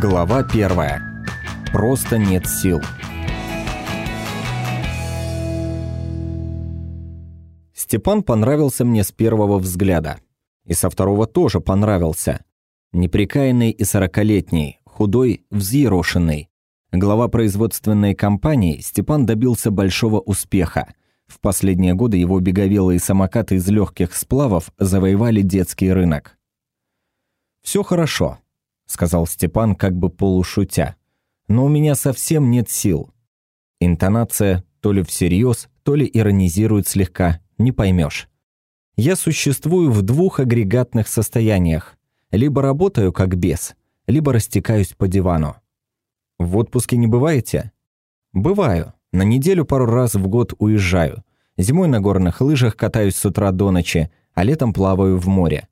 Глава первая. Просто нет сил. Степан понравился мне с первого взгляда. И со второго тоже понравился. Неприкаянный и сорокалетний, худой, взъерошенный. Глава производственной компании, Степан добился большого успеха. В последние годы его беговелые самокаты из легких сплавов завоевали детский рынок. Все хорошо сказал Степан как бы полушутя. «Но у меня совсем нет сил». Интонация то ли всерьез, то ли иронизирует слегка, не поймешь. Я существую в двух агрегатных состояниях. Либо работаю как бес, либо растекаюсь по дивану. В отпуске не бываете? Бываю. На неделю пару раз в год уезжаю. Зимой на горных лыжах катаюсь с утра до ночи, а летом плаваю в море.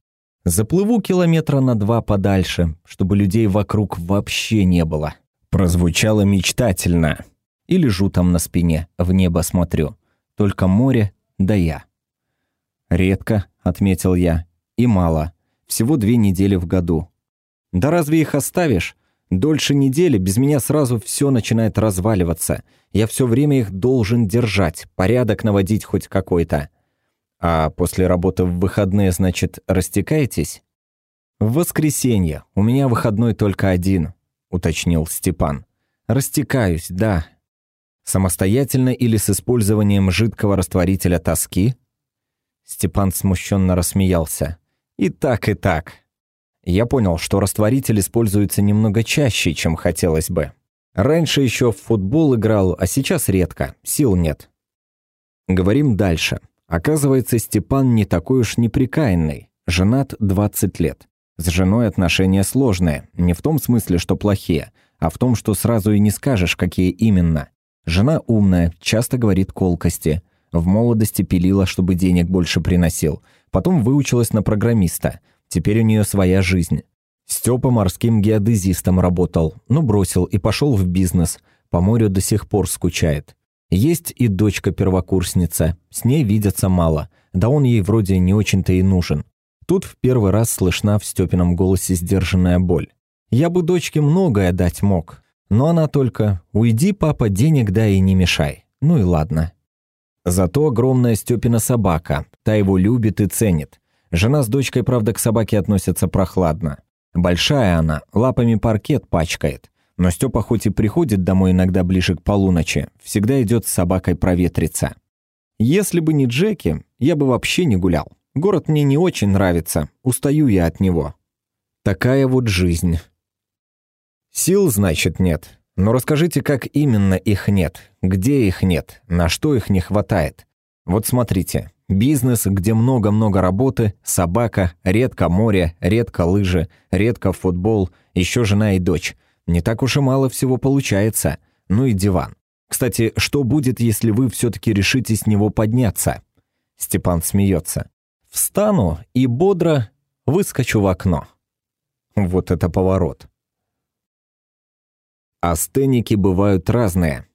Заплыву километра на два подальше, чтобы людей вокруг вообще не было. Прозвучало мечтательно. И лежу там на спине, в небо смотрю. Только море, да я. Редко, отметил я, и мало. Всего две недели в году. Да разве их оставишь? Дольше недели без меня сразу все начинает разваливаться. Я все время их должен держать, порядок наводить хоть какой-то. А после работы в выходные, значит, растекаетесь? В воскресенье. У меня выходной только один, уточнил Степан. Растекаюсь, да. Самостоятельно или с использованием жидкого растворителя тоски? Степан смущенно рассмеялся. И так, и так. Я понял, что растворитель используется немного чаще, чем хотелось бы. Раньше еще в футбол играл, а сейчас редко, сил нет. Говорим дальше. Оказывается, Степан не такой уж неприкаянный. Женат 20 лет. С женой отношения сложные. Не в том смысле, что плохие, а в том, что сразу и не скажешь, какие именно. Жена умная, часто говорит колкости. В молодости пилила, чтобы денег больше приносил. Потом выучилась на программиста. Теперь у нее своя жизнь. Степа морским геодезистом работал, но бросил и пошел в бизнес. По морю до сих пор скучает. Есть и дочка-первокурсница, с ней видятся мало, да он ей вроде не очень-то и нужен. Тут в первый раз слышна в Степином голосе сдержанная боль. Я бы дочке многое дать мог, но она только «Уйди, папа, денег дай и не мешай». Ну и ладно. Зато огромная Степина собака, та его любит и ценит. Жена с дочкой, правда, к собаке относятся прохладно. Большая она, лапами паркет пачкает. Но Степа хоть и приходит домой иногда ближе к полуночи, всегда идет с собакой проветриться. Если бы не Джеки, я бы вообще не гулял. Город мне не очень нравится, устаю я от него. Такая вот жизнь. Сил, значит, нет. Но расскажите, как именно их нет, где их нет, на что их не хватает. Вот смотрите, бизнес, где много-много работы, собака, редко море, редко лыжи, редко футбол, еще жена и дочь. Не так уж и мало всего получается. Ну и диван. Кстати, что будет, если вы все-таки решите с него подняться? Степан смеется. Встану и бодро выскочу в окно. Вот это поворот. Астеники бывают разные.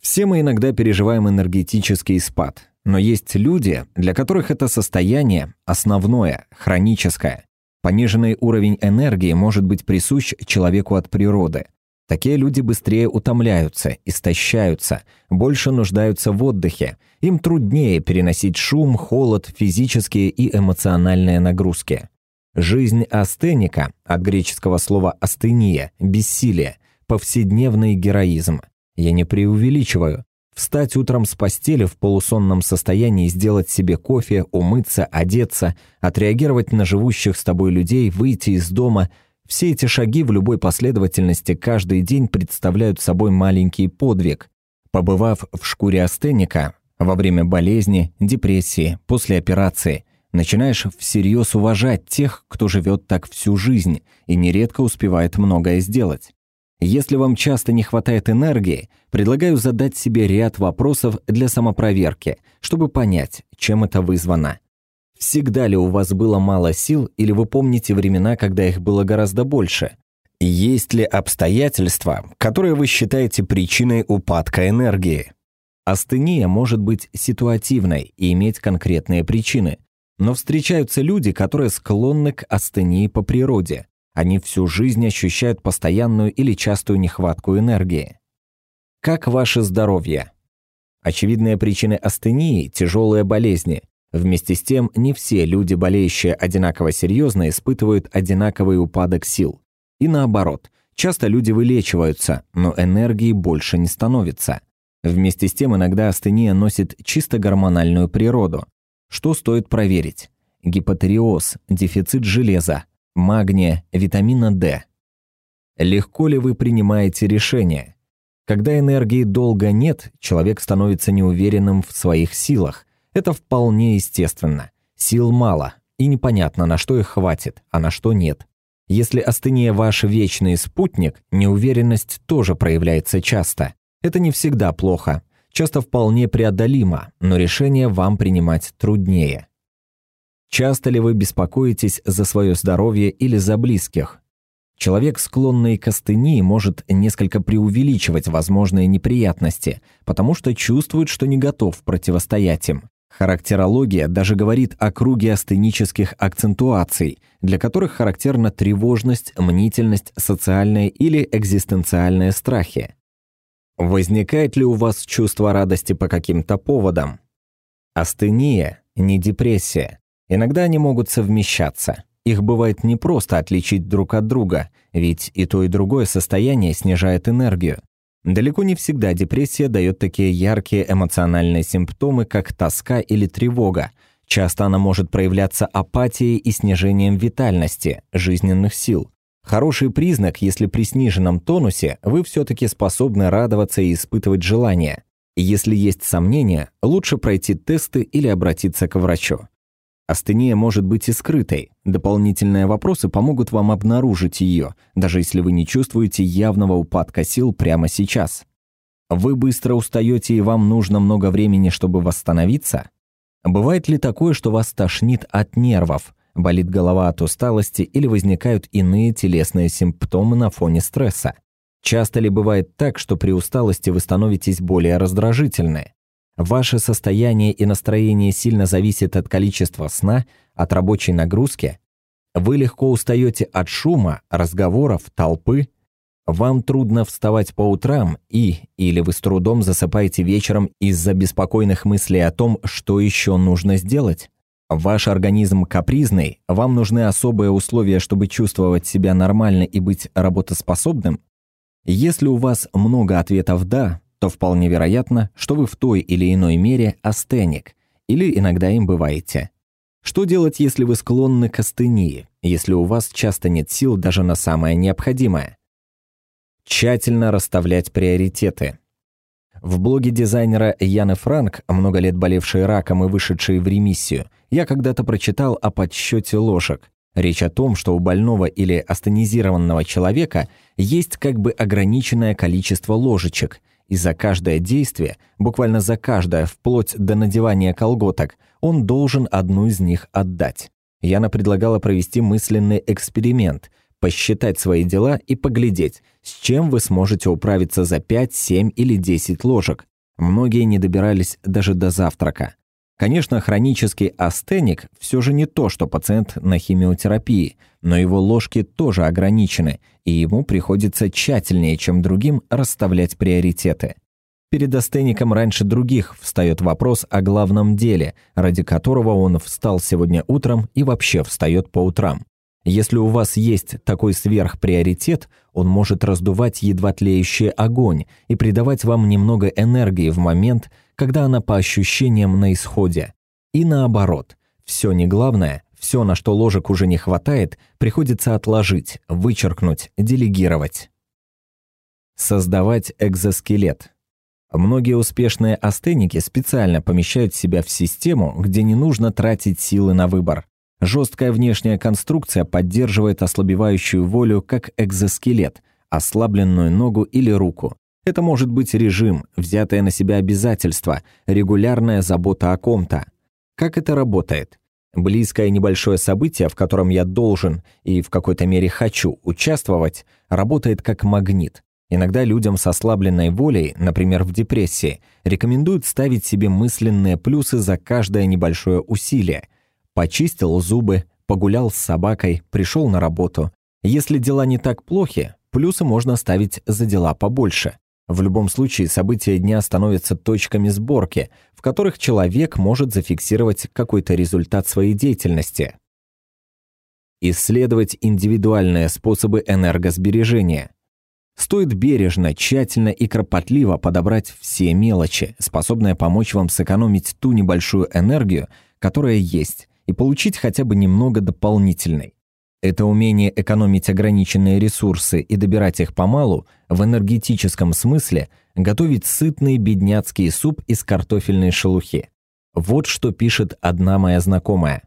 Все мы иногда переживаем энергетический спад, но есть люди, для которых это состояние основное, хроническое. Пониженный уровень энергии может быть присущ человеку от природы. Такие люди быстрее утомляются, истощаются, больше нуждаются в отдыхе. Им труднее переносить шум, холод, физические и эмоциональные нагрузки. Жизнь астеника, от греческого слова «астения» – бессилие, повседневный героизм. Я не преувеличиваю. Встать утром с постели в полусонном состоянии, сделать себе кофе, умыться, одеться, отреагировать на живущих с тобой людей, выйти из дома – все эти шаги в любой последовательности каждый день представляют собой маленький подвиг. Побывав в шкуре астеника, во время болезни, депрессии, после операции, начинаешь всерьез уважать тех, кто живет так всю жизнь и нередко успевает многое сделать. Если вам часто не хватает энергии, предлагаю задать себе ряд вопросов для самопроверки, чтобы понять, чем это вызвано. Всегда ли у вас было мало сил, или вы помните времена, когда их было гораздо больше? Есть ли обстоятельства, которые вы считаете причиной упадка энергии? Астения может быть ситуативной и иметь конкретные причины, но встречаются люди, которые склонны к астении по природе. Они всю жизнь ощущают постоянную или частую нехватку энергии. Как ваше здоровье? Очевидные причины астении – тяжелые болезни. Вместе с тем, не все люди, болеющие одинаково серьезно, испытывают одинаковый упадок сил. И наоборот, часто люди вылечиваются, но энергии больше не становится. Вместе с тем, иногда астения носит чисто гормональную природу. Что стоит проверить? Гипотериоз, дефицит железа, магния, витамина D. Легко ли вы принимаете решения? Когда энергии долго нет, человек становится неуверенным в своих силах. Это вполне естественно. Сил мало, и непонятно, на что их хватит, а на что нет. Если астения ваш вечный спутник, неуверенность тоже проявляется часто. Это не всегда плохо, часто вполне преодолимо, но решение вам принимать труднее. Часто ли вы беспокоитесь за свое здоровье или за близких? Человек, склонный к астении, может несколько преувеличивать возможные неприятности, потому что чувствует, что не готов противостоять им. Характерология даже говорит о круге астенических акцентуаций, для которых характерна тревожность, мнительность, социальные или экзистенциальные страхи. Возникает ли у вас чувство радости по каким-то поводам? Астения – не депрессия. Иногда они могут совмещаться – их бывает непросто отличить друг от друга, ведь и то, и другое состояние снижает энергию. Далеко не всегда депрессия дает такие яркие эмоциональные симптомы, как тоска или тревога. Часто она может проявляться апатией и снижением витальности, жизненных сил. Хороший признак, если при сниженном тонусе вы все-таки способны радоваться и испытывать желание. Если есть сомнения, лучше пройти тесты или обратиться к врачу. Астения может быть и скрытой. Дополнительные вопросы помогут вам обнаружить ее, даже если вы не чувствуете явного упадка сил прямо сейчас. Вы быстро устаете и вам нужно много времени, чтобы восстановиться? Бывает ли такое, что вас тошнит от нервов, болит голова от усталости или возникают иные телесные симптомы на фоне стресса? Часто ли бывает так, что при усталости вы становитесь более раздражительны? Ваше состояние и настроение сильно зависит от количества сна, от рабочей нагрузки. Вы легко устаете от шума, разговоров, толпы. Вам трудно вставать по утрам и или вы с трудом засыпаете вечером из-за беспокойных мыслей о том, что еще нужно сделать. Ваш организм капризный, вам нужны особые условия, чтобы чувствовать себя нормально и быть работоспособным. Если у вас много ответов «да», то вполне вероятно, что вы в той или иной мере астеник, или иногда им бываете. Что делать, если вы склонны к астении, если у вас часто нет сил даже на самое необходимое? Тщательно расставлять приоритеты. В блоге дизайнера Яны Франк, много лет болевшей раком и вышедшей в ремиссию, я когда-то прочитал о подсчете ложек. Речь о том, что у больного или астенизированного человека есть как бы ограниченное количество ложечек, и за каждое действие, буквально за каждое, вплоть до надевания колготок, он должен одну из них отдать. Яна предлагала провести мысленный эксперимент, посчитать свои дела и поглядеть, с чем вы сможете управиться за 5, 7 или 10 ложек. Многие не добирались даже до завтрака. Конечно, хронический астеник все же не то, что пациент на химиотерапии, но его ложки тоже ограничены, и ему приходится тщательнее, чем другим, расставлять приоритеты. Перед астеником раньше других встает вопрос о главном деле, ради которого он встал сегодня утром и вообще встает по утрам. Если у вас есть такой сверхприоритет, он может раздувать едва тлеющий огонь и придавать вам немного энергии в момент, когда она по ощущениям на исходе. И наоборот, все не главное, все, на что ложек уже не хватает, приходится отложить, вычеркнуть, делегировать. Создавать экзоскелет. Многие успешные астеники специально помещают себя в систему, где не нужно тратить силы на выбор. Жесткая внешняя конструкция поддерживает ослабевающую волю как экзоскелет, ослабленную ногу или руку. Это может быть режим, взятое на себя обязательство, регулярная забота о ком-то. Как это работает? Близкое небольшое событие, в котором я должен и в какой-то мере хочу участвовать, работает как магнит. Иногда людям с ослабленной волей, например, в депрессии, рекомендуют ставить себе мысленные плюсы за каждое небольшое усилие. Почистил зубы, погулял с собакой, пришел на работу. Если дела не так плохи, плюсы можно ставить за дела побольше. В любом случае, события дня становятся точками сборки, в которых человек может зафиксировать какой-то результат своей деятельности. Исследовать индивидуальные способы энергосбережения. Стоит бережно, тщательно и кропотливо подобрать все мелочи, способные помочь вам сэкономить ту небольшую энергию, которая есть, и получить хотя бы немного дополнительной. Это умение экономить ограниченные ресурсы и добирать их помалу, в энергетическом смысле, готовить сытный бедняцкий суп из картофельной шелухи. Вот что пишет одна моя знакомая.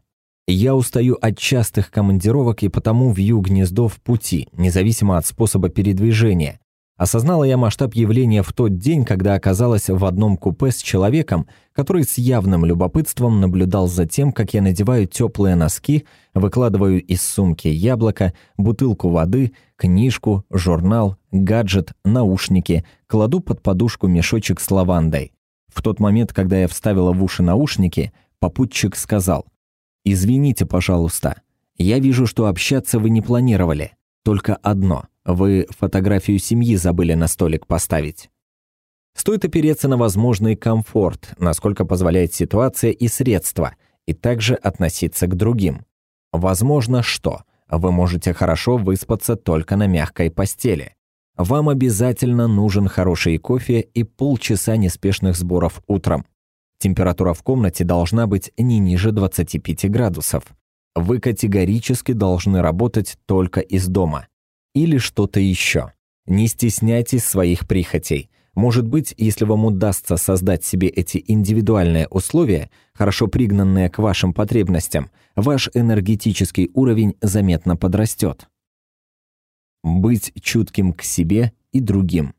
«Я устаю от частых командировок и потому вью гнездо в пути, независимо от способа передвижения, Осознала я масштаб явления в тот день, когда оказалась в одном купе с человеком, который с явным любопытством наблюдал за тем, как я надеваю теплые носки, выкладываю из сумки яблоко, бутылку воды, книжку, журнал, гаджет, наушники, кладу под подушку мешочек с лавандой. В тот момент, когда я вставила в уши наушники, попутчик сказал «Извините, пожалуйста, я вижу, что общаться вы не планировали, только одно — вы фотографию семьи забыли на столик поставить. Стоит опереться на возможный комфорт, насколько позволяет ситуация и средства, и также относиться к другим. Возможно, что вы можете хорошо выспаться только на мягкой постели. Вам обязательно нужен хороший кофе и полчаса неспешных сборов утром. Температура в комнате должна быть не ниже 25 градусов. Вы категорически должны работать только из дома или что-то еще. Не стесняйтесь своих прихотей. Может быть, если вам удастся создать себе эти индивидуальные условия, хорошо пригнанные к вашим потребностям, ваш энергетический уровень заметно подрастет. Быть чутким к себе и другим.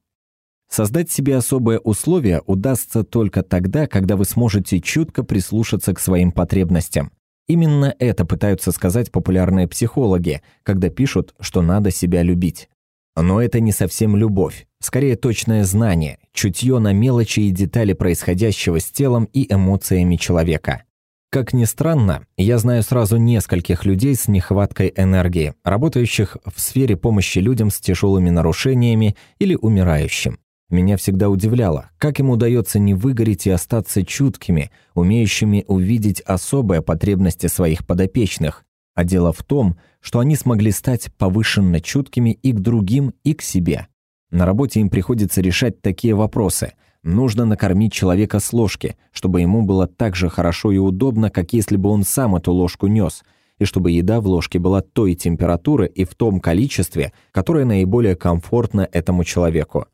Создать себе особые условия удастся только тогда, когда вы сможете чутко прислушаться к своим потребностям. Именно это пытаются сказать популярные психологи, когда пишут, что надо себя любить. Но это не совсем любовь, скорее точное знание, чутье на мелочи и детали происходящего с телом и эмоциями человека. Как ни странно, я знаю сразу нескольких людей с нехваткой энергии, работающих в сфере помощи людям с тяжелыми нарушениями или умирающим. Меня всегда удивляло, как им удается не выгореть и остаться чуткими, умеющими увидеть особые потребности своих подопечных. А дело в том, что они смогли стать повышенно чуткими и к другим, и к себе. На работе им приходится решать такие вопросы. Нужно накормить человека с ложки, чтобы ему было так же хорошо и удобно, как если бы он сам эту ложку нес, и чтобы еда в ложке была той температуры и в том количестве, которое наиболее комфортно этому человеку.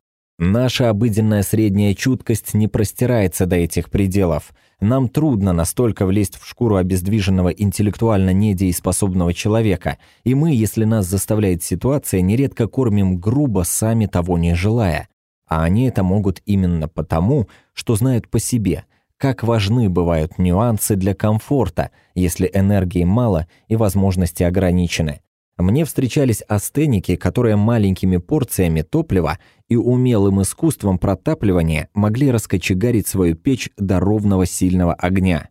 Наша обыденная средняя чуткость не простирается до этих пределов. Нам трудно настолько влезть в шкуру обездвиженного интеллектуально недееспособного человека, и мы, если нас заставляет ситуация, нередко кормим грубо, сами того не желая. А они это могут именно потому, что знают по себе, как важны бывают нюансы для комфорта, если энергии мало и возможности ограничены. Мне встречались астеники, которые маленькими порциями топлива и умелым искусством протапливания могли раскочегарить свою печь до ровного сильного огня.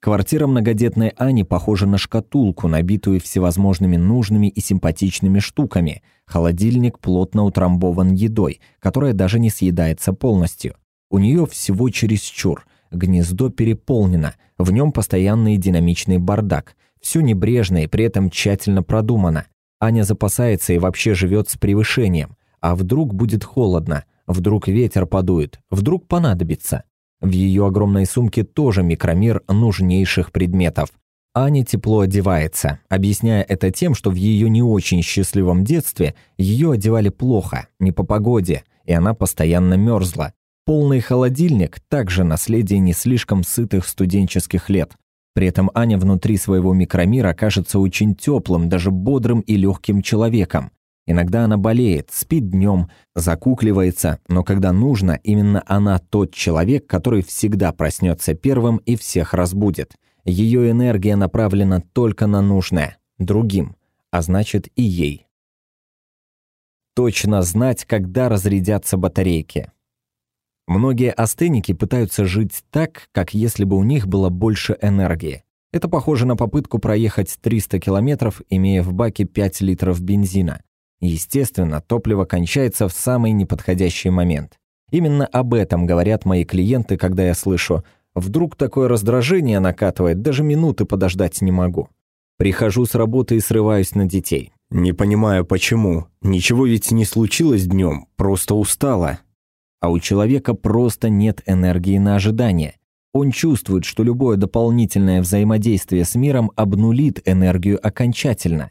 Квартира многодетной Ани похожа на шкатулку, набитую всевозможными нужными и симпатичными штуками. Холодильник плотно утрамбован едой, которая даже не съедается полностью. У нее всего чересчур. Гнездо переполнено, в нем постоянный динамичный бардак – все небрежно и при этом тщательно продумано. Аня запасается и вообще живет с превышением. А вдруг будет холодно, вдруг ветер подует, вдруг понадобится. В ее огромной сумке тоже микромир нужнейших предметов. Аня тепло одевается, объясняя это тем, что в ее не очень счастливом детстве ее одевали плохо, не по погоде, и она постоянно мерзла. Полный холодильник – также наследие не слишком сытых студенческих лет. При этом Аня внутри своего микромира кажется очень теплым, даже бодрым и легким человеком. Иногда она болеет, спит днем, закукливается, но когда нужно, именно она тот человек, который всегда проснется первым и всех разбудит. Ее энергия направлена только на нужное, другим, а значит и ей. Точно знать, когда разрядятся батарейки. Многие астеники пытаются жить так, как если бы у них было больше энергии. Это похоже на попытку проехать 300 километров, имея в баке 5 литров бензина. Естественно, топливо кончается в самый неподходящий момент. Именно об этом говорят мои клиенты, когда я слышу «вдруг такое раздражение накатывает, даже минуты подождать не могу». Прихожу с работы и срываюсь на детей. Не понимаю, почему. Ничего ведь не случилось днем, просто устала. А у человека просто нет энергии на ожидание. Он чувствует, что любое дополнительное взаимодействие с миром обнулит энергию окончательно.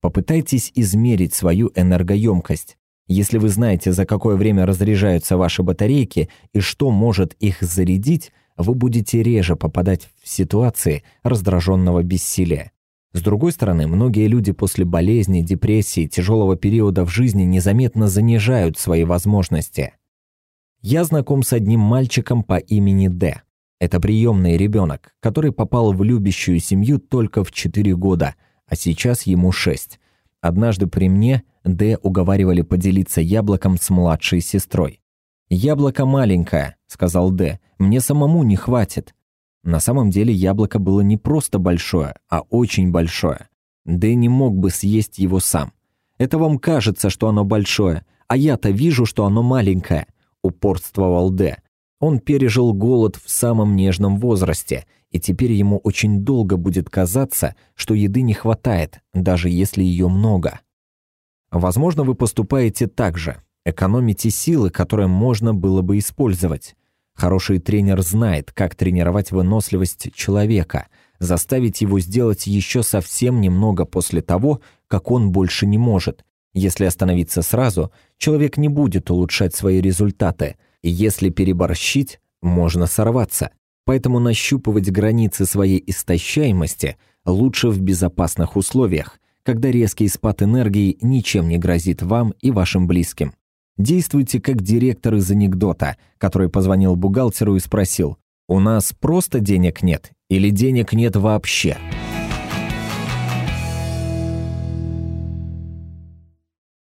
Попытайтесь измерить свою энергоемкость. Если вы знаете, за какое время разряжаются ваши батарейки и что может их зарядить, вы будете реже попадать в ситуации раздраженного бессилия. С другой стороны, многие люди после болезни, депрессии, тяжелого периода в жизни незаметно занижают свои возможности. Я знаком с одним мальчиком по имени Д. Это приемный ребенок, который попал в любящую семью только в 4 года, а сейчас ему 6. Однажды при мне Д уговаривали поделиться яблоком с младшей сестрой. «Яблоко маленькое», — сказал Д, — «мне самому не хватит». На самом деле яблоко было не просто большое, а очень большое. Д не мог бы съесть его сам. «Это вам кажется, что оно большое, а я-то вижу, что оно маленькое», — упорствовал Д. Он пережил голод в самом нежном возрасте, и теперь ему очень долго будет казаться, что еды не хватает, даже если ее много. Возможно, вы поступаете так же, экономите силы, которые можно было бы использовать. Хороший тренер знает, как тренировать выносливость человека, заставить его сделать еще совсем немного после того, как он больше не может. Если остановиться сразу, человек не будет улучшать свои результаты – и если переборщить, можно сорваться. Поэтому нащупывать границы своей истощаемости лучше в безопасных условиях, когда резкий спад энергии ничем не грозит вам и вашим близким. Действуйте как директор из анекдота, который позвонил бухгалтеру и спросил, «У нас просто денег нет или денег нет вообще?»